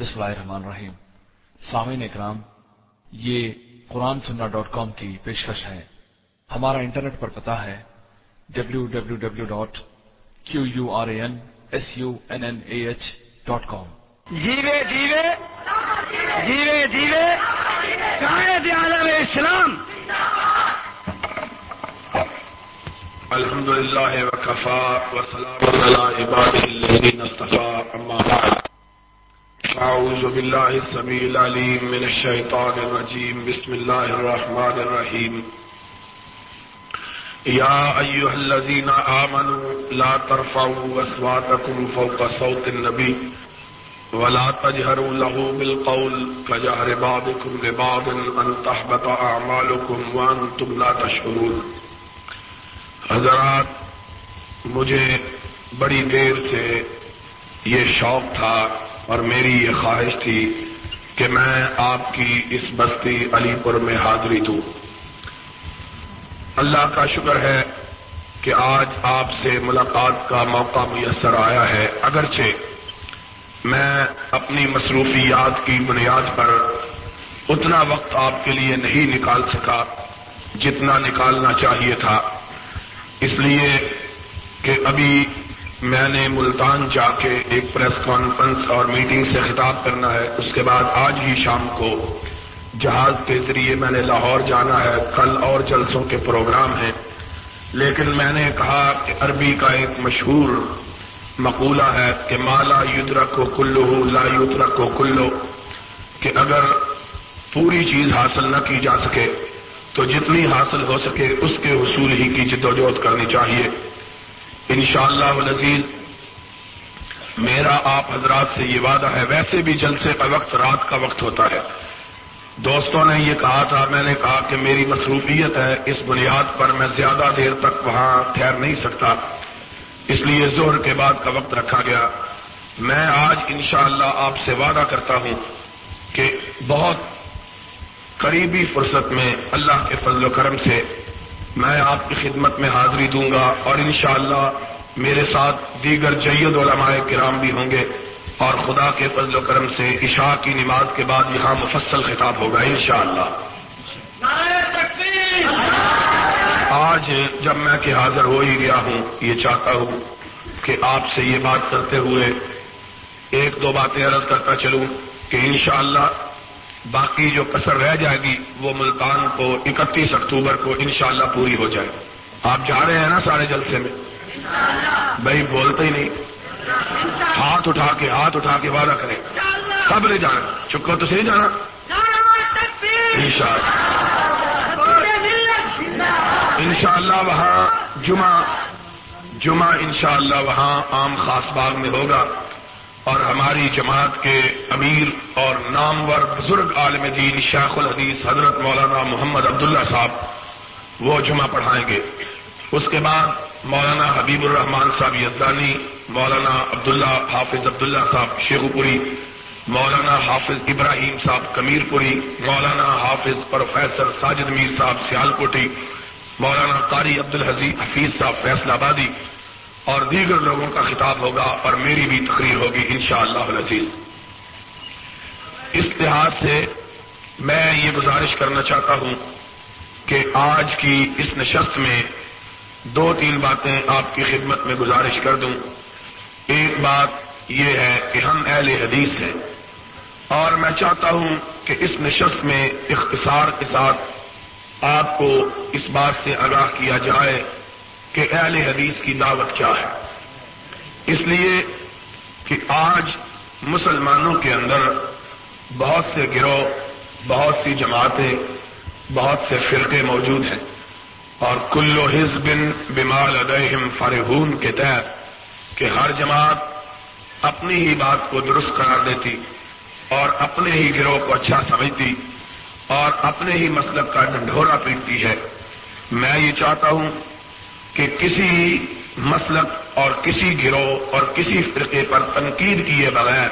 بسم اللہ الرحمن الرحیم۔ سامعین اکرام یہ قرآن سننا ڈاٹ کام کی پیشکش ہے۔ ہمارا انٹرنیٹ پر پتا ہے W W W dot Q U R A N S U N N A H dot com. جیوے جیوے جیوے جیوے۔ قائد عالم اسلام۔ الحمد لله وكفى وسلام على عباده الذين اصطفى أما بعد۔ أعوذ بالله السميع العليم من الشيطان الرجيم. بسم الله الرحمن الرحيم. يا أيها الذين آمنوا، لا ترفعوا أصواتكم فوق صوت النبي ولا تجهروا له بالقول كجهر بعضكم لبعض أن تحبط أعمالكم وأنتم لا تشعرون. حضرات، مجھے بڑی دیر سے یہ شوق تھا اور میری یہ خواہش تھی کہ میں آپ کی اس بستی علی پور میں حاضری دوں۔ اللہ کا شکر ہے کہ آج آپ سے ملاقات کا موقع میسر آیا ہے۔ اگرچہ میں اپنی مصروفیات کی بنیاد پر اتنا وقت آپ کے لیے نہیں نکال سکا جتنا نکالنا چاہیے تھا۔ اس لیے کہ ابھی میں نے ملتان جا کے ایک پریس کانفرنس اور میٹنگ سے خطاب کرنا ہے۔ اس کے بعد آج ہی شام کو جہاز کے ذریعے میں نے لاہور جانا ہے۔ کل اور جلسوں کے پروگرام ہیں۔ لیکن میں نے کہا کہ عربی کا ایک مشہور مقولہ ہے کہ مالا یدرا کو کلو لا یدرا کو کلو کہ اگر پوری چیز حاصل نہ کی جا سکے، تو جتنی حاصل ہو سکے، اس کے حصول ہی کی جدوجہد کرنی چاہیے۔ انشاءاللہ شاء میرا آپ حضرات سے یہ وعدہ ہے، ویسے بھی جلسے کا وقت رات کا وقت ہوتا ہے۔ دوستوں نے یہ کہا تھا، میں نے کہا کہ میری مصروفیت ہے، اس بنیاد پر میں زیادہ دیر تک وہاں ٹھہر نہیں سکتا۔ اس لیے زہر کے بعد کا وقت رکھا گیا۔ میں آج انشاءاللہ اللہ آپ سے وعدہ کرتا ہوں کہ بہت قریبی فرصت میں اللہ کے فضل و کرم سے میں آپ کی خدمت میں حاضری دوں گا اور انشاءاللہ میرے ساتھ دیگر جید علماء کرام بھی ہوں گے اور خدا کے فضل و کرم سے عشاء کی نماز کے بعد یہاں مفصل خطاب ہوگا انشاءاللہ۔ آج جب میں کہ حاضر ہو ہی گیا ہوں یہ چاہتا ہوں کہ آپ سے یہ بات کرتے ہوئے ایک دو باتیں عرض کرتا چلوں کہ انشاءاللہ باقی جو کسر رہ جائے گی، وہ ملتان کو اکتیس اکتوبر کو انشاءاللہ پوری ہو جائے۔ آپ جا رہے ہیں نا سارے جلسے میں؟ بھائی، بولتے ہی نہیں۔ ہاتھ اٹھا کے، ہاتھ اٹھا کے وعدہ کریں۔ کب لے جانا۔ چکو تو صحیح جانا۔ ان شاء اللہ وہاں جمعہ جمعہ انشاءاللہ وہاں عام خاص باغ میں ہوگا۔ اور ہماری جماعت کے امیر اور نامور بزرگ عالم دین شیخ الحدیث حضرت مولانا محمد عبداللہ صاحب، وہ جمعہ پڑھائیں گے۔ اس کے بعد مولانا حبیب الرحمان صاحب یزدانی، مولانا عبداللہ حافظ عبداللہ صاحب شیخو پوری مولانا حافظ ابراہیم صاحب کمیر پوری مولانا حافظ پروفیسر ساجد میر صاحب سیال کوٹی مولانا قاری عبد الحزیز حفیظ صاحب فیصلہ آبادی اور دیگر لوگوں کا خطاب ہوگا اور میری بھی تقریر ہوگی انشاءاللہ شاء اللہ اس لحاظ سے میں یہ گزارش کرنا چاہتا ہوں کہ آج کی اس نشست میں دو تین باتیں آپ کی خدمت میں گزارش کر دوں۔ ایک بات یہ ہے کہ ہم اہل حدیث ہیں اور میں چاہتا ہوں کہ اس نشست میں اختصار کے ساتھ آپ کو اس بات سے آگاہ کیا جائے کہ اہل حدیث کی دعوت کیا ہے۔ اس لیے کہ آج مسلمانوں کے اندر بہت سے گروہ، بہت سی جماعتیں، بہت سے فرقے موجود ہیں۔ اور کلو حز بن بمال ادہم فرحون کے تحت کہ ہر جماعت اپنی ہی بات کو درست قرار دیتی اور اپنے ہی گروہ کو اچھا سمجھتی اور اپنے ہی مسلک کا ڈنڈورا پیٹتی ہے۔ میں یہ چاہتا ہوں کہ کسی مسلک اور کسی گروہ اور کسی فرقے پر تنقید کیے بغیر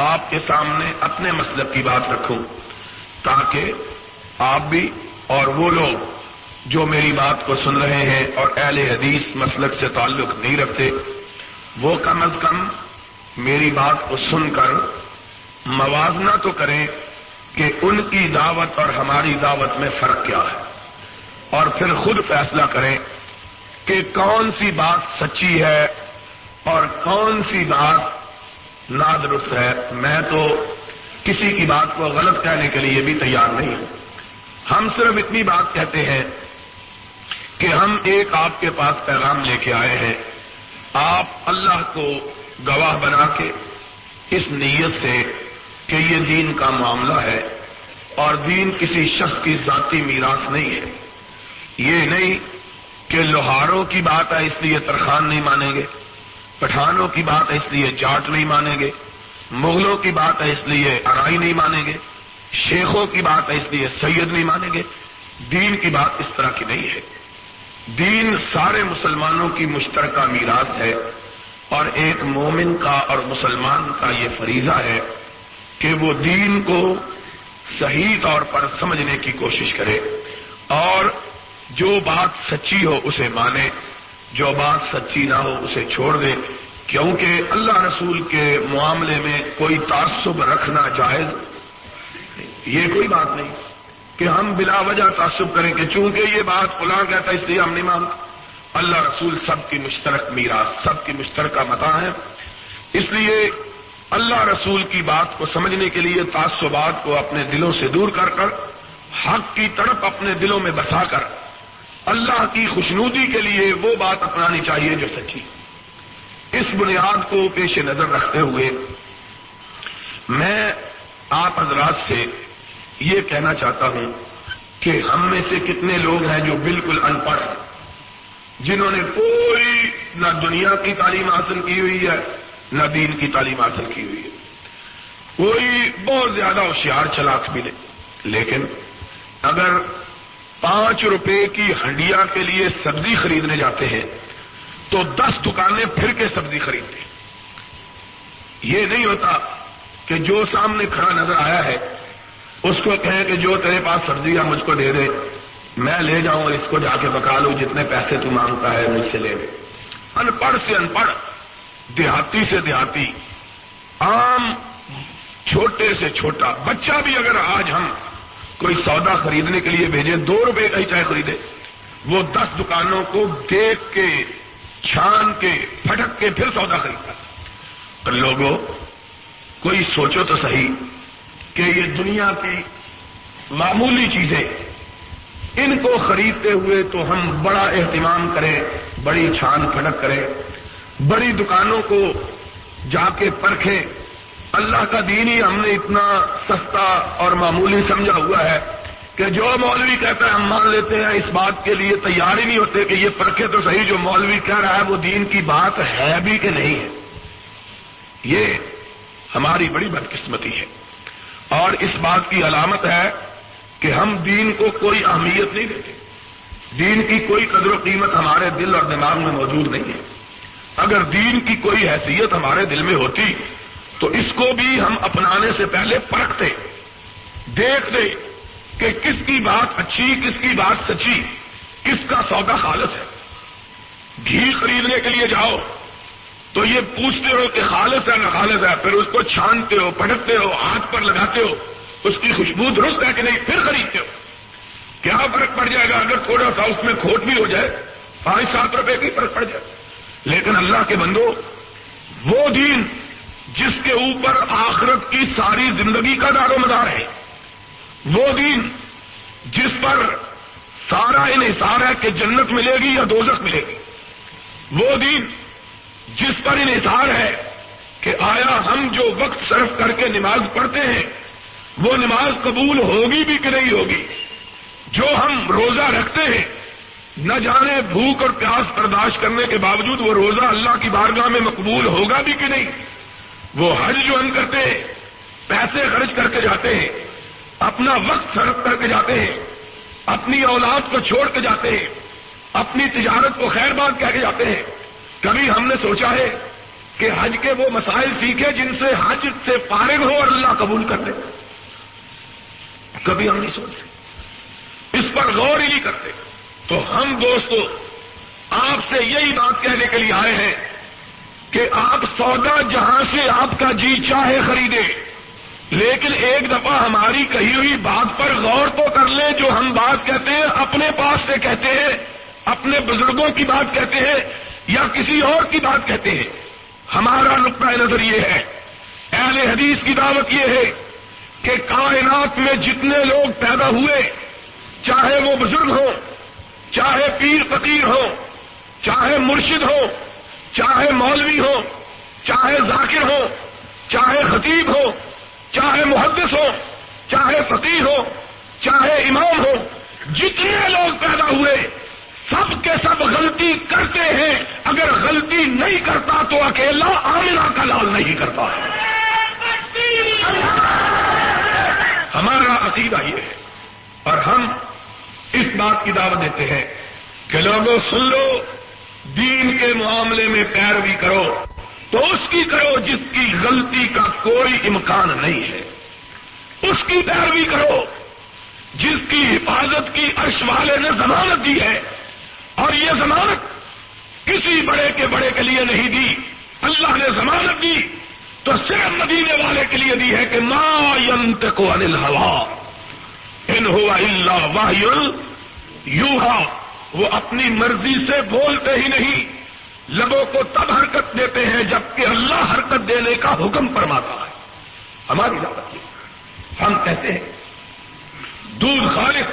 آپ کے سامنے اپنے مسلک کی بات رکھوں تاکہ آپ بھی اور وہ لوگ جو میری بات کو سن رہے ہیں اور اہل حدیث مسلک سے تعلق نہیں رکھتے، وہ کم از کم میری بات کو سن کر موازنہ تو کریں کہ ان کی دعوت اور ہماری دعوت میں فرق کیا ہے، اور پھر خود فیصلہ کریں کہ کون سی بات سچی ہے اور کون سی بات نادرست ہے، میں تو کسی کی بات کو غلط کہنے کے لیے بھی تیار نہیں ہوں۔ ہم صرف اتنی بات کہتے ہیں کہ ہم ایک آپ کے پاس پیغام لے کے آئے ہیں۔ آپ اللہ کو گواہ بنا کے اس نیت سے کہ یہ دین کا معاملہ ہے اور دین کسی شخص کی ذاتی میراث نہیں ہے۔ یہ نہیں کہ لوہاروں کی بات ہے اس لیے ترخان نہیں مانیں گے، پٹھانوں کی بات ہے اس لیے جاٹ نہیں مانیں گے، مغلوں کی بات ہے اس لیے ارائی نہیں مانیں گے، شیخوں کی بات ہے اس لیے سید نہیں مانیں گے۔ دین کی بات اس طرح کی نہیں ہے۔ دین سارے مسلمانوں کی مشترکہ میراث ہے اور ایک مومن کا اور مسلمان کا یہ فریضہ ہے کہ وہ دین کو صحیح طور پر سمجھنے کی کوشش کرے اور جو بات سچی ہو اسے مانے، جو بات سچی نہ ہو اسے چھوڑ دے، کیونکہ اللہ رسول کے معاملے میں کوئی تعصب رکھنا جائز۔ یہ کوئی بات نہیں کہ ہم بلا وجہ تعصب کریں کہ چونکہ یہ بات فلاں کہتا ہے، اس لیے ہم نہیں مانتے۔ اللہ رسول سب کی مشترک میراث، سب کی مشترکہ متا ہے۔ اس لیے اللہ رسول کی بات کو سمجھنے کے لیے تعصبات کو اپنے دلوں سے دور کر کر، حق کی تڑپ اپنے دلوں میں بسا کر اللہ کی خوشنودی کے لیے وہ بات اپنانی چاہیے جو سچی اس بنیاد کو پیش نظر رکھتے ہوئے میں آپ حضرات سے یہ کہنا چاہتا ہوں کہ ہم میں سے کتنے لوگ ہیں جو بالکل ان پڑھ ہیں، جنہوں نے کوئی نہ دنیا کی تعلیم حاصل کی ہوئی ہے، نہ دین کی تعلیم حاصل کی ہوئی ہے۔ کوئی بہت زیادہ ہوشیار، چلاک ملے لیکن اگر پانچ روپے کی ہنڈیا کے لیے سبزی خریدنے جاتے ہیں تو دس دکانیں پھر کے سبزی خریدتے یہ نہیں ہوتا کہ جو سامنے کھڑا نظر آیا ہے، اس کو کہیں کہ جو تیرے پاس سبزیاں مجھ کو دے دے۔ میں لے جاؤں اور اس کو جا کے پکا لوں، جتنے پیسے تو مانگتا ہے، مجھ سے لے لے۔ ان پڑھ سے ان پڑھ دیہاتی سے دیہاتی، عام، چھوٹے سے چھوٹا، بچہ بھی اگر آج ہم کوئی سودا خریدنے کے لیے بھیجے، دو روپے کا ہی چاہے خریدے۔ وہ دس دکانوں کو دیکھ کے، چھان کے، پھٹک کے پھر سودا خریدتا۔ لوگوں، کوئی سوچو تو صحیح کہ یہ دنیا کی معمولی چیزیں، ان کو خریدتے ہوئے تو ہم بڑا اہتمام کریں، بڑی چھان پھٹک کریں، بڑی دکانوں کو جا کے پرکھیں۔ اللہ کا دین ہی ہم نے اتنا سستا اور معمولی سمجھا ہوا ہے کہ جو مولوی کہتا ہے ہم مان لیتے ہیں، اس بات کے لیے تیار ہی نہیں ہوتے کہ یہ پرکھے تو صحیح جو مولوی کہہ رہا ہے، وہ دین کی بات ہے بھی کہ نہیں ہے۔ یہ ہماری بڑی بدقسمتی ہے۔ اور اس بات کی علامت ہے کہ ہم دین کو کوئی اہمیت نہیں دیتے۔ دین کی کوئی قدر و قیمت ہمارے دل اور دماغ میں موجود نہیں ہے۔ اگر دین کی کوئی حیثیت ہمارے دل میں ہوتی تو اس کو بھی ہم اپنانے سے پہلے پرکھتے، دیکھتے کہ کس کی بات اچھی، کس کی بات سچی، کس کا سودا خالص ہے۔ گھی خریدنے کے لیے جاؤ تو یہ پوچھتے ہو کہ خالص ہے نہ خالص ہے، پھر اس کو چھانتے ہو پٹکتے ہو، ہاتھ پر لگاتے ہو، اس کی خوشبو درست ہے کہ نہیں؟ پھر خریدتے ہو۔ کیا فرق پڑ جائے گا اگر تھوڑا سا اس میں کھوٹ بھی ہو جائے؟ پانچ سات روپے کی فرق پڑ جائے۔ لیکن اللہ کے بندو، وہ دین جس کے اوپر آخرت کی ساری زندگی کا دار و مدار ہے۔ وہ دین جس پر سارا انحصار ہے کہ جنت ملے گی یا دوزخ ملے گی۔ وہ دین جس پر انحصار ہے کہ آیا ہم جو وقت صرف کر کے نماز پڑھتے ہیں، وہ نماز قبول ہوگی بھی کہ نہیں ہوگی؟ جو ہم روزہ رکھتے ہیں، نہ جانے بھوک اور پیاس برداشت کرنے کے باوجود وہ روزہ اللہ کی بارگاہ میں مقبول ہوگا بھی کہ نہیں؟ وہ حج جو ہم کرتے ہیں، پیسے خرچ کر کے جاتے ہیں، اپنا وقت صرف کر کے جاتے ہیں، اپنی اولاد کو چھوڑ کے جاتے ہیں، اپنی تجارت کو خیر بات کہہ کے جاتے ہیں۔ کبھی ہم نے سوچا ہے کہ حج کے وہ مسائل سیکھے جن سے حج سے فارغ ہو اور اللہ قبول کر لے۔ کبھی ہم نہیں سوچتے۔ اس پر غور ہی نہیں کرتے۔ تو ہم دوستو، آپ سے یہی بات کہنے کے لیے آئے ہیں کہ آپ سودا جہاں سے آپ کا جی چاہے خریدے۔ لیکن ایک دفعہ ہماری کہی ہوئی بات پر غور تو کر لیں جو ہم بات کہتے ہیں، اپنے پاس سے کہتے ہیں، اپنے بزرگوں کی بات کہتے ہیں یا کسی اور کی بات کہتے ہیں۔ ہمارا نقطۂ نظر یہ ہے۔ اہل حدیث کی دعوت یہ ہے کہ کائنات میں جتنے لوگ پیدا ہوئے، چاہے وہ بزرگ ہو چاہے پیر فقیر ہو چاہے مرشد ہو چاہے مولوی ہو، چاہے ذاکر ہو، چاہے خطیب ہو، چاہے محدث ہو، چاہے فقیر ہو، چاہے امام ہو، جتنے لوگ پیدا ہوئے، سب کے سب غلطی کرتے ہیں۔ اگر غلطی نہیں کرتا تو اکیلا آمنا کا لال نہیں کرتا۔ ہمارا عقیدہ یہ ہے، اور ہم اس بات کی دعوت دیتے ہیں کہ لوگوں، سن لو دین کے معاملے میں پیروی کرو، تو اس کی کرو جس کی غلطی کا کوئی امکان نہیں ہے۔ اس کی پیروی کرو، جس کی حفاظت کی عرش والے نے ضمانت دی ہے۔ اور یہ ضمانت کسی بڑے کے بڑے کے لیے نہیں دی۔ اللہ نے ضمانت دی تو صرف مدینے والے کے لیے دی ہے کہ ما ینت کو انل ہوا ان ہوا اللہ واہ یوہا وہ اپنی مرضی سے بولتے ہی نہیں، لبوں کو تب حرکت دیتے ہیں جبکہ اللہ حرکت دینے کا حکم فرماتا ہے۔ ہماری دعوت ہم کہتے ہیں، دودھ خالق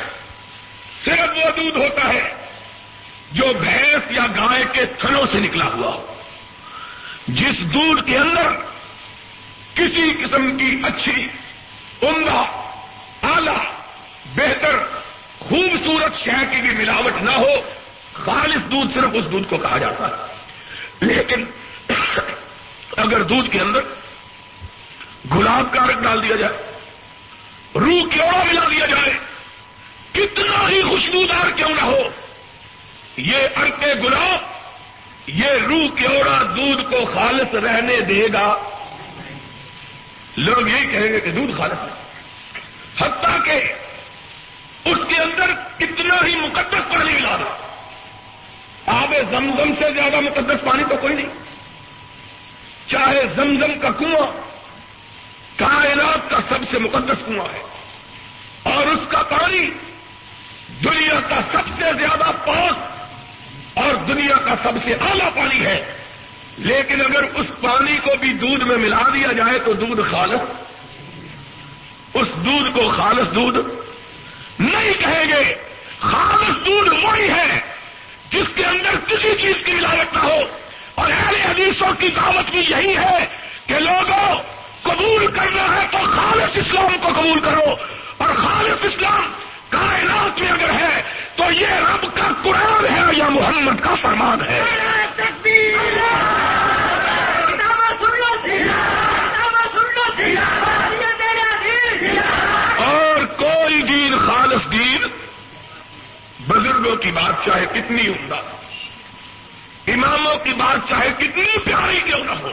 صرف وہ دودھ ہوتا ہے جو بھینس یا گائے کے تھنوں سے نکلا ہوا ہو۔ جس دودھ کے اندر کسی قسم کی اچھی، عمدہ، اعلی، بہتر خوبصورت شہ کی بھی ملاوٹ نہ ہو، خالص دودھ صرف اس دودھ کو کہا جاتا ہے۔ لیکن اگر دودھ کے اندر گلاب کا رنگ ڈال دیا جائے، روح کیوڑا ملا دیا جائے، کتنا ہی خوشبودار کیوں نہ ہو، یہ ارک گلاب، یہ روح کیوڑا دودھ کو خالص رہنے دے گا۔ لوگ یہی کہیں گے کہ دودھ خالص ہے۔ حتیٰ کہ کے ہی مقدس پانی ملا دو۔ آب زمزم سے زیادہ مقدس پانی تو کوئی نہیں۔ چاہے زمزم کا کنواں کائنات کا سب سے مقدس کنواں ہے۔ اور اس کا پانی دنیا کا سب سے زیادہ پاک اور دنیا کا سب سے اعلیٰ پانی ہے۔ لیکن اگر اس پانی کو بھی دودھ میں ملا دیا جائے تو دودھ خالص۔ اس دودھ کو خالص دودھ نہیں کہیں گے۔ خالص دودھ وہی ہے جس کے اندر کسی چیز کی ملاوٹ نہ ہو۔ اور اہل حدیثوں کی دعوت بھی یہی ہے کہ لوگوں قبول کرنا ہے تو خالص اسلام کو قبول کرو۔ اور خالص اسلام کائنات میں اگر ہے تو یہ رب کا قرآن ہے یا محمد کا فرمان ہے اور کوئی دین خالص دین بزرگوں کی بات چاہے کتنی عمدہ اماموں کی بات چاہے کتنی پیاری کیوں نہ ہو۔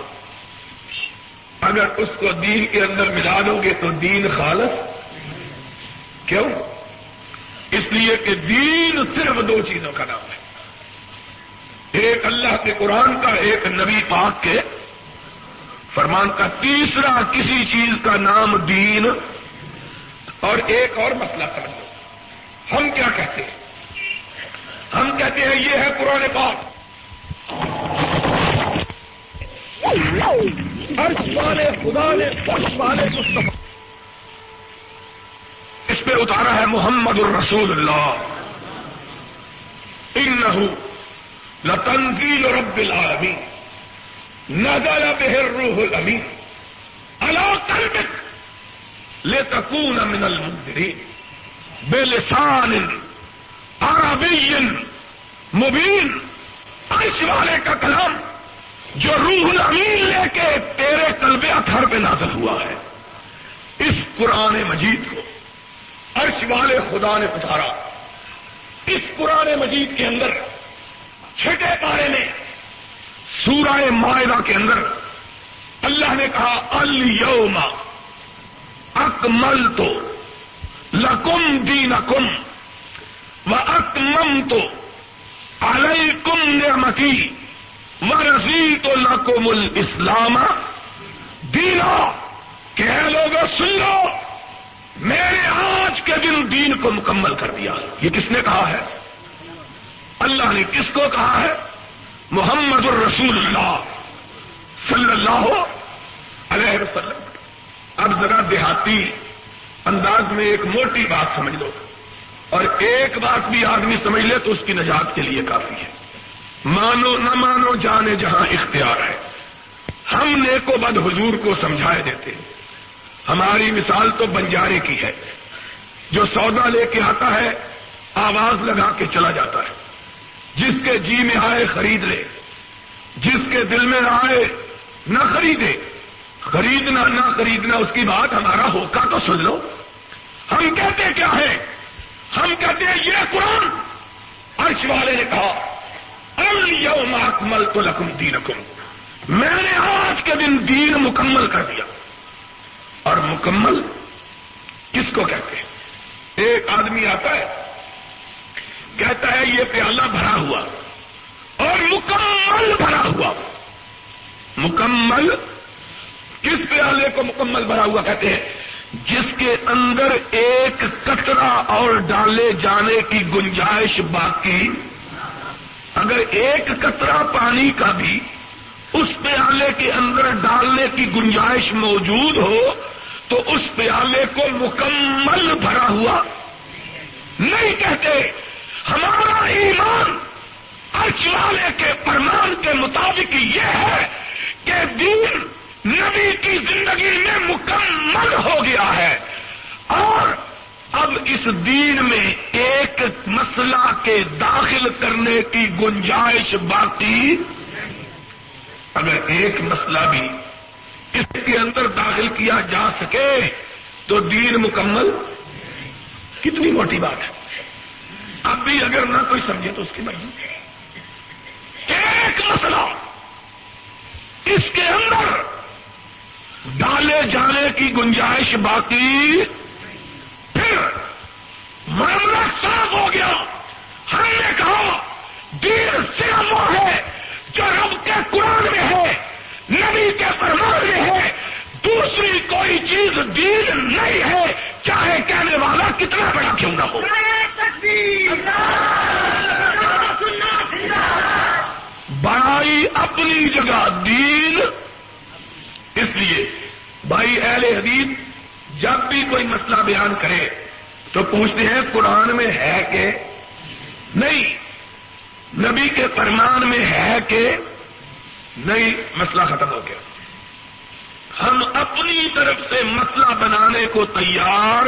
اگر اس کو دین کے اندر ملا دو گے تو دین خالص۔ کیوں؟ اس لیے کہ دین صرف دو چیزوں کا نام ہے۔ ایک اللہ کے قرآن کا، ایک نبی پاک کے۔ فرمان کا تیسرا کسی چیز کا نام دین۔ اور ایک اور مسئلہ سمجھ لو ہم کیا کہتے ہیں؟ ہم کہتے ہیں یہ ہے قرآن پاک۔ والے خدا نے والے اس پہ اتارا ہے محمد الرسول اللہ۔ ان لتنزیل رب العالمین۔ نزل به الروح الامین۔ على قلبك لتكون من المنذرين بلسان عربی مبین، عرش والے کا کلام جو روح الامین لے کے تیرے قلب اتھر پہ نازل ہوا ہے۔ اس قرآن مجید کو عرش والے خدا نے اتارا اس قرآن مجید کے اندر چھٹے پارے میں سورہ معاہدہ کے اندر اللہ نے کہا الم اکمل تو لکم دین کم و اکمم تو علیہ کم نعمتی و رضی تو لکم الاسلام دینا کہ لوگ سن لو، میں نے آج کے دن دین کو مکمل کر دیا۔ یہ کس نے کہا ہے؟ اللہ نے کس کو کہا ہے؟ محمد الرسول اللہ صلی اللہ علیہ وسلم۔ اب ذرا دیہاتی انداز میں ایک موٹی بات سمجھ لو۔ اور ایک بات بھی آدمی سمجھ لے تو اس کی نجات کے لیے کافی ہے۔ مانو نہ مانو جانے جہاں اختیار ہے۔ ہم نیکو بد حضور کو سمجھائے دیتے ہیں۔ ہماری مثال تو بنجارے کی ہے۔ جو سودا لے کے آتا ہے، آواز لگا کے چلا جاتا ہے۔ جس کے جی میں آئے خرید لے۔ جس کے دل میں آئے نہ خریدے۔ خریدنا نہ خریدنا، اس کی بات ہمارا ہوکا تو سن لو۔ ہم کہتے کیا ہے ہم کہتے ہیں یہ قرآن عرش والے نے کہا الم اکمل تو لکم دین میں نے آج کے دن دین مکمل کر دیا۔ اور مکمل کس کو کہتے ہیں؟ ایک آدمی آتا ہے، کہتا ہے یہ پیالہ بھرا ہوا، اور مکمل بھرا ہوا۔ مکمل کس پیالے کو مکمل بھرا ہوا کہتے ہیں؟ جس کے اندر ایک کچرا اور ڈالے جانے کی گنجائش باقی، اگر ایک کترا پانی کا بھی اس پیالے کے اندر ڈالنے کی گنجائش موجود ہو، تو اس پیالے کو مکمل بھرا ہوا۔ نہیں کہتے، ہمارا ایمان ارچ والے کے پرمان کے مطابق یہ ہے کہ دین نبی کی زندگی میں مکمل ہو گیا ہے۔ اور اب اس دین میں ایک مسئلہ کے داخل کرنے کی گنجائش باقی اگر ایک مسئلہ بھی اس کے اندر داخل کیا جا سکے تو دین مکمل کتنی موٹی بات ہے۔ اب بھی اگر نہ کوئی سمجھے تو اس کی مرضی۔ ایک مسئلہ اس کے اندر ڈالے جانے کی گنجائش باقی، پھر معاملہ صاف ہو گیا۔ ہم نے کہا، دین صرف وہ ہے جو رب کے قرآن میں ہے، نبی کے فرمان میں ہے۔ دوسری کوئی چیز دین نہیں ہے، چاہے کہنے والا کتنا بڑا کیوں نہ ہو۔ بڑائی اپنی جگہ، دین اس لیے حدیث جب بھی کوئی مسئلہ بیان کرے تو پوچھتے ہیں قرآن میں ہے کہ نہیں، نبی کے فرمان میں ہے کہ نہیں، مسئلہ ختم ہو گیا۔ ہم اپنی طرف سے مسئلہ بنانے کو تیار،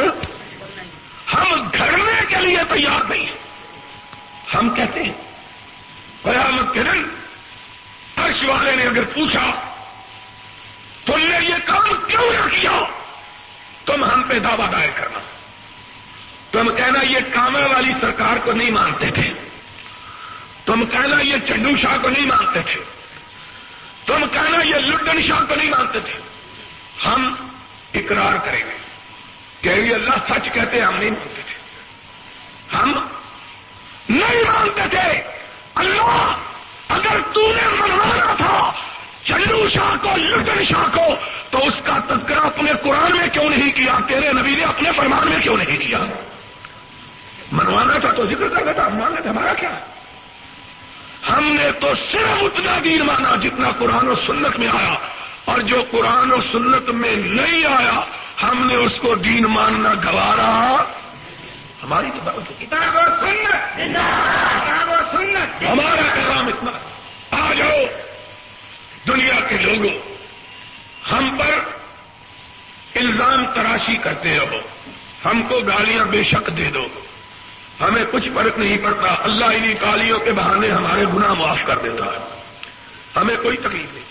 ہم گھرنے کے لیے تیار نہیں ہم کہتے ہیں قیامت کے دن عرش والے نے اگر پوچھا تم نے یہ کام کیوں نہ کیا؟ تم ہم پہ دعوی دائر کرنا۔ تم کہنا یہ کاما والی سرکار کو نہیں مانتے تھے۔ تم کہنا یہ چنڈو شاہ کو نہیں مانتے تھے۔ تم کہنا یہ لڈن شاہ کو نہیں مانتے تھے۔ ہم اقرار کریں گے کہ یہ اللہ سچ کہتے ہم نہیں مانتے تھے۔ ہم نہیں مانتے تھے۔ اللہ، اگر تو نے منوانا تھا چنڈو شاہ کو لٹن شاہ کو تو اس کا تذکرہ اپنے قرآن میں کیوں نہیں کیا؟ تیرے نبی نے اپنے فرمان میں کیوں نہیں کیا؟ منوانا تھا تو ذکر کر تھا ماننا تھا ہمارا کیا؟ ہم نے تو صرف اتنا دین مانا جتنا قرآن و سنت میں آیا۔ اور جو قرآن و سنت میں نہیں آیا ہم نے اس کو دین ماننا گوارا۔ ہماری کتاب و سنت۔ ہمارا پیغام اتنا۔ آ جاؤ۔ دنیا کے لوگوں، ہم پر الزام تراشی کرتے رہو۔ ہم کو گالیاں بے شک دے دو۔ ہمیں کچھ فرق نہیں پڑتا۔ اللہ انہیں گالیوں کے بہانے ہمارے گناہ معاف کر دیتا ہے۔ ہمیں کوئی تکلیف نہیں۔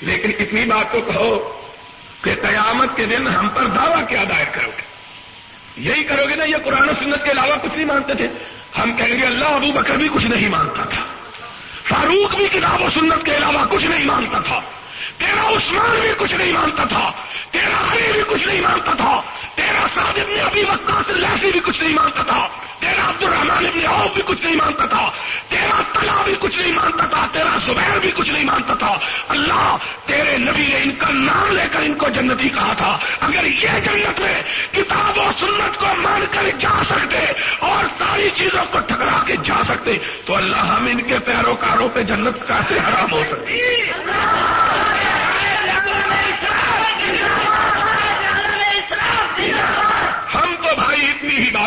لیکن اتنی بات تو کہو کہ قیامت کے دن ہم پر دعویٰ کیا دائر کرو گے۔ یہی کرو گے نا، یہ قرآن و سنت کے علاوہ کچھ نہیں مانتے تھے۔ ہم کہیں گے، اللہ ابو بکر بھی کچھ نہیں مانتا تھا۔ فاروق بھی کتاب و سنت کے علاوہ کچھ نہیں مانتا تھا۔ تیرا عثمان بھی کچھ نہیں مانتا تھا، تیرا علی بھی کچھ نہیں مانتا تھا، تیرا صادق نے ابھی وقت لہسی بھی کچھ نہیں مانتا تھا، تیرا عبد الرحمان ابن عوف بھی کچھ نہیں مانتا تھا، تیرا تلا بھی کچھ نہیں مانتا تھا، تیرا زبیر بھی کچھ نہیں مانتا تھا۔ اللہ تیرے نبی نے ان کا نام لے کر ان کو جنتی کہا تھا۔ اگر یہ جنت میں کتاب و سنت کو مان کر جا سکتے اور ساری چیزوں کو ٹکرا کے جا سکتے، تو اللہ ہم ان کے پیروکاروں پہ جنت کیسے حرام ہو سکتی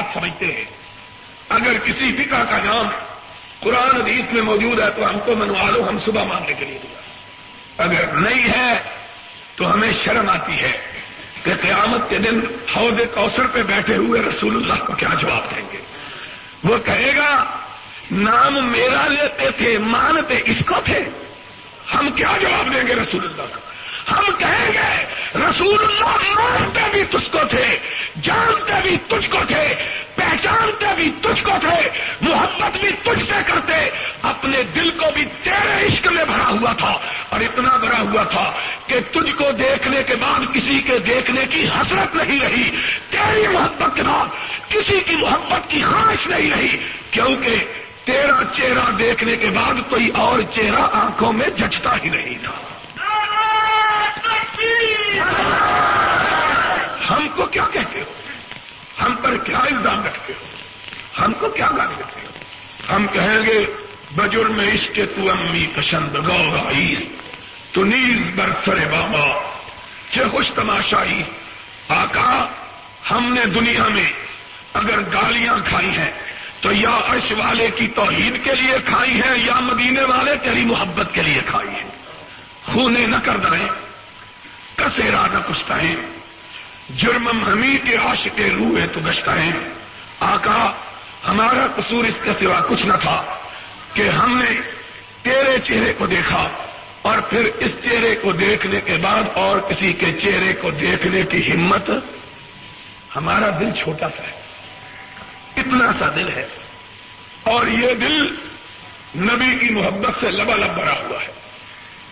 بات سمجھتے ہیں۔ اگر کسی فکا کا نام قرآن حدیث میں موجود ہے تو ہم کو منوا لو ہم صبح ماننے کے لیے دیا۔ اگر نہیں ہے تو ہمیں شرم آتی ہے کہ قیامت کے دن حوض کوثر پہ بیٹھے ہوئے رسول اللہ کو کیا جواب دیں گے۔ وہ کہے گا، نام میرا لیتے تھے، مانتے اس کو تھے، ہم کیا جواب دیں گے رسول اللہ کو ہم کہیں گے، رسول اللہ مانتے بھی تجھ کو تھے، جانتے بھی تجھ کو تھے، پہچانتے بھی تجھ کو تھے، محبت بھی تجھ سے کرتے، اپنے دل کو بھی تیرے عشق میں بھرا ہوا تھا اور اتنا بھرا ہوا تھا کہ تجھ کو دیکھنے کے بعد کسی کے دیکھنے کی حسرت نہیں رہی، تیری محبت کے بعد کسی کی محبت کی خواہش نہیں رہی، کیونکہ تیرا چہرہ دیکھنے کے بعد کوئی اور چہرہ آنکھوں میں جچتا ہی نہیں تھا۔ ہم کو کیا کہتے ہو؟ ہم پر کیا الزام رکھتے ہو؟ ہم کو کیا گالی دیتے ہو؟ ہم کہیں گے بجر میں عشق تو امی پسند گو گائی تو نیز برسر بابا چھ خوش تماشائی۔ آقا، ہم نے دنیا میں اگر گالیاں کھائی ہیں، تو یا عرش والے کی توحید کے لیے کھائی ہے یا مدینے والے تیری محبت کے لیے کھائی ہے خونے نہ کر دیں کسے نہ کچھ ہے جرمم ہمی کے عاشق کے روح تو گشتا ہے آقا، ہمارا قصور اس کے سوا کچھ نہ تھا کہ ہم نے تیرے چہرے کو دیکھا اور پھر اس چہرے کو دیکھنے کے بعد اور کسی کے چہرے کو دیکھنے کی ہمت۔ ہمارا دل چھوٹا سا ہے۔ اتنا سا دل ہے۔ اور یہ دل نبی کی محبت سے لبا لب بھرا ہوا ہے۔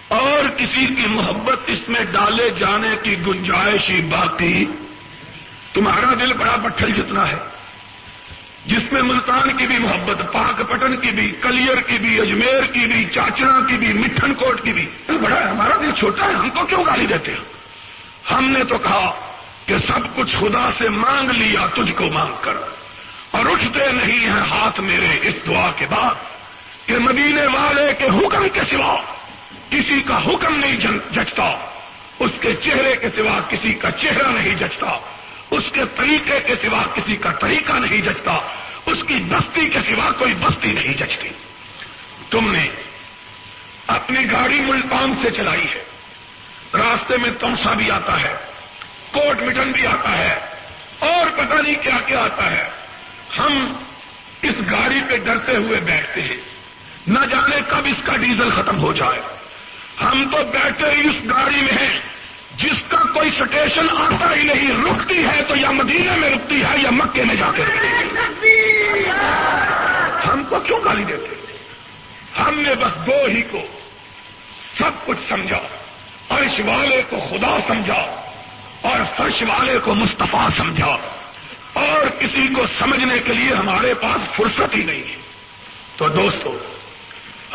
اور کسی کی محبت اس میں ڈالے جانے کی گنجائش ہی باقی۔ تمہارا دل بڑا بٹھل جتنا ہے۔ جس میں ملتان کی بھی محبت، پاک پٹن کی بھی کلیئر کی بھی، اجمیر کی بھی چاچڑا کی بھی، مٹھن کوٹ کی بھی۔ بڑا ہے، ہمارا دل چھوٹا ہے، ہم کو کیوں گالی دیتے ہیں؟ ہم نے تو کہا کہ سب کچھ خدا سے مانگ لیا، تجھ کو مانگ کر۔ اور اٹھتے نہیں ہیں ہاتھ میرے اس دعا کے بعد کہ مدینے والے کے حکم کے سوا کسی کا حکم نہیں جچتا۔ اس کے چہرے کے سوا کسی کا چہرہ نہیں جچتا۔ اس کے طریقے کے سوا کسی کا طریقہ نہیں جچتا۔ اس کی بستی کے سوا کوئی بستی نہیں جچتی۔ تم نے اپنی گاڑی ملتان سے چلائی ہے۔ راستے میں تمسا بھی آتا ہے۔ کوٹ مٹن بھی آتا ہے۔ اور پتہ نہیں کیا کیا آتا ہے۔ ہم اس گاڑی پہ ڈرتے ہوئے بیٹھتے ہیں۔ نہ جانے کب اس کا ڈیزل ختم ہو جائے۔ ہم تو بیٹھے اس گاڑی میں ہیں۔ جس کا کوئی سٹیشن آتا ہی نہیں، رکتی ہے تو یا مدینے میں رکتی ہے یا مکے میں جا کے رکتی ہے۔ ہم کو کیوں گالی دیتے؟ ہم نے بس دو ہی کو سب کچھ سمجھا فرش والے کو خدا سمجھا اور فرش والے کو مستفا سمجھا۔ اور کسی کو سمجھنے کے لیے ہمارے پاس فرصت ہی نہیں۔ ہے تو دوستو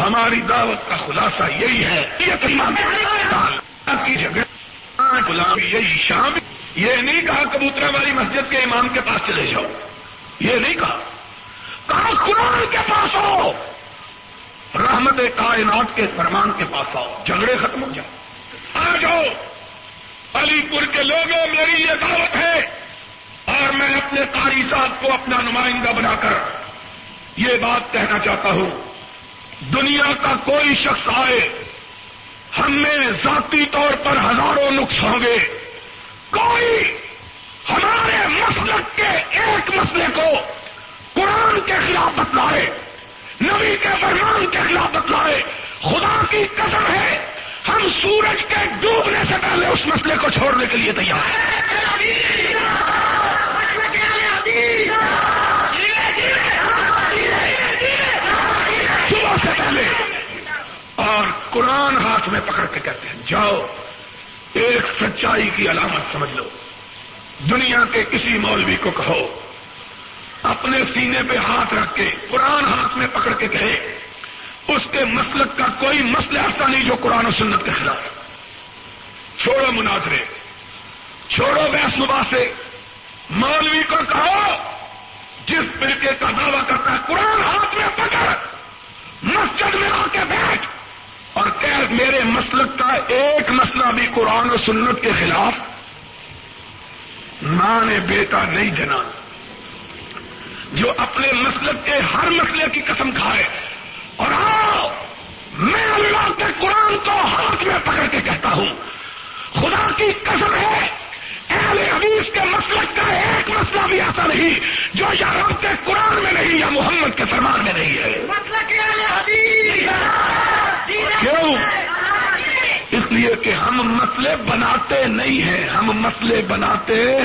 ہماری دعوت کا خلاصہ یہی ہے کی جگہ غلام یہی شام یہ نہیں کہا کبوترا والی مسجد کے امام کے پاس چلے جاؤ۔ یہ نہیں کہا۔ کہا قرآن کے پاس آؤ۔ رحمت کائنات کے فرمان کے پاس آؤ۔ جھگڑے ختم ہو جاؤ آ جاؤ۔ علی پور کے لوگوں، میری یہ دعوت ہے۔ اور میں اپنے قاری صاحب کو اپنا نمائندہ بنا کر یہ بات کہنا چاہتا ہوں۔ دنیا کا کوئی شخص آئے، ہم میں ذاتی طور پر ہزاروں نقص ہوں گے۔ کوئی ہمارے مسلک کے ایک مسئلے کو قرآن کے خلاف بتلائے، نبی کے فرمان کے خلاف بتلائے۔ خدا کی قسم ہے، ہم سورج کے ڈوبنے سے پہلے اس مسئلے کو چھوڑنے کے لیے تیار ہیں۔ اور قرآن ہاتھ میں پکڑ کے کہتے ہیں، جاؤ، ایک سچائی کی علامت سمجھ لو۔ دنیا کے کسی مولوی کو کہو، اپنے سینے پہ ہاتھ رکھ کے، قرآن ہاتھ میں پکڑ کے کہے۔ اس کے مسلک کا کوئی مسئلہ ایسا نہیں جو قرآن و سنت کے خلاف چھوڑو مناظرے، چھوڑو مبا سے مولوی کو کہو، جس فرقے کا دعویٰ کرتا ہے، قرآن ہاتھ میں پکڑ، مسجد میں آ کے بیٹھ۔ اور کہ میرے مسلک کا ایک مسئلہ بھی قرآن و سنت کے خلاف ماں نے بیٹا نہیں جنا، جو اپنے مسلک کے ہر مسئلے کی قسم کھائے۔ اور آؤ، میں اللہ کے قرآن کو ہاتھ میں پکڑ کے کہتا ہوں۔ خدا کی قسم ہے، اہل حدیث کے مسلک کا ایک مسئلہ بھی ایسا نہیں، جو یا رب کے قرآن میں نہیں، یا محمد کے فرمان میں نہیں ہے۔ کیوں؟ اس لیے کہ ہم مسئلے بناتے نہیں ہیں۔ ہم مسئلے بناتے،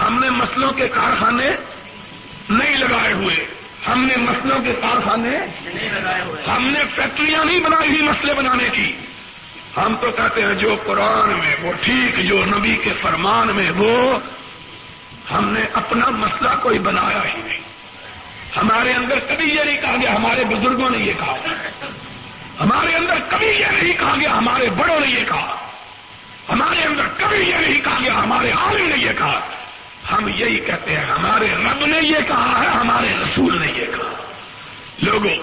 ہم نے مسئلوں کے کارخانے نہیں لگائے ہوئے۔ ہم نے مسئلوں کے کارخانے ہم نے فیکٹریاں نہیں بنائی ہوئی مسئلے بنانے کی۔ ہم تو کہتے ہیں جو قرآن میں وہ ٹھیک، جو نبی کے فرمان میں وہ، ہم نے اپنا مسئلہ کوئی بنایا ہی نہیں۔ ہمارے اندر کبھی یہ نہیں کہا گیا، ہمارے بزرگوں نے یہ کہا۔ ہمارے اندر کبھی یہ نہیں کہا گیا، ہمارے بڑوں نے یہ کہا۔ ہمارے اندر کبھی یہ نہیں کہا گیا، ہمارے عالم نے یہ کہا۔ ہم یہی کہتے ہیں، ہمارے رب نے یہ کہا ہے، ہمارے رسول نے یہ کہا۔ لوگوں،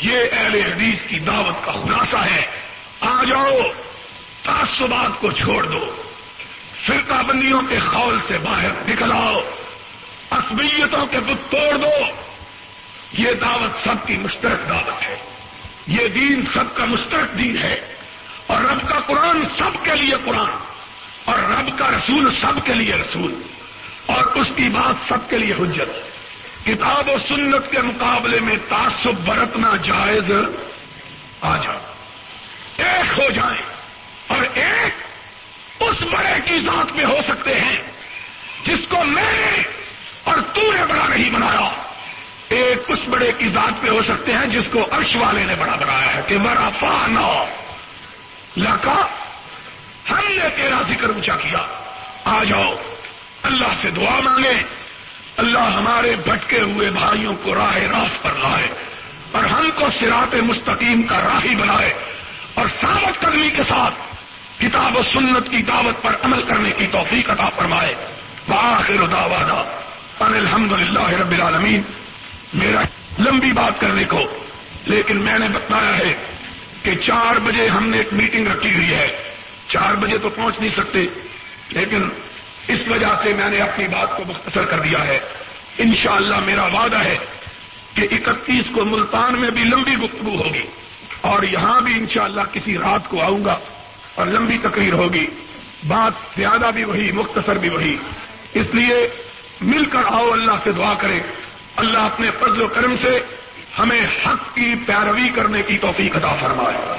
یہ اہل حدیث کی دعوت کا خلاصہ ہے۔ آ جاؤ، تعصبات کو چھوڑ دو۔ فرقہ بندیوں کے خول سے باہر نکل آؤ۔ اسبیتوں کے بت توڑ دو۔ یہ دعوت سب کی مشترک دعوت ہے۔ یہ دین سب کا مشترک دین ہے اور رب کا قرآن سب کے لیے قرآن اور رب کا رسول سب کے لیے رسول اور اس کی بات سب کے لیے حجت کتاب و سنت کے مقابلے میں تعصب برتنا جائز آ جاؤ۔ ایک ہو جائیں اور ایک اس بڑے کی ذات میں ہو سکتے ہیں جس کو میں نے اور تو نے بڑا نہیں بنایا۔ ایک اس بڑے کی ذات پہ ہو سکتے ہیں جس کو عرش والے نے بڑا بنایا ہے کہ بڑا فانا لکا، ہم نے تیرا ذکر اونچا کیا۔ آ جاؤ، اللہ سے دعا مانگے اللہ ہمارے بھٹکے ہوئے بھائیوں کو راہ راست پر لائے اور ہم کو سراط مستقیم کا راہی بنائے اور سامت کرنے کے ساتھ کتاب و سنت کی دعوت پر عمل کرنے کی توفیق عطا فرمائے۔ باخر دعوانا ان الحمد للہ رب العالمین۔ میرا لمبی بات کرنے کو۔ لیکن میں نے بتایا ہے کہ چار بجے ہم نے ایک میٹنگ رکھی ہوئی ہے۔ چار بجے تو پہنچ نہیں سکتے۔ لیکن اس وجہ سے میں نے اپنی بات کو مختصر کر دیا ہے۔ انشاءاللہ میرا وعدہ ہے کہ اکتیس کو ملتان میں بھی لمبی گفتگو ہوگی۔ اور یہاں بھی انشاءاللہ کسی رات کو آؤں گا اور لمبی تقریر ہوگی۔ بات زیادہ بھی وہی، مختصر بھی وہی۔ اس لیے مل کر آؤ، اللہ سے دعا کریں۔ اللہ اپنے فضل و کرم سے ہمیں حق کی پیروی کرنے کی توفیق عطا فرمائے۔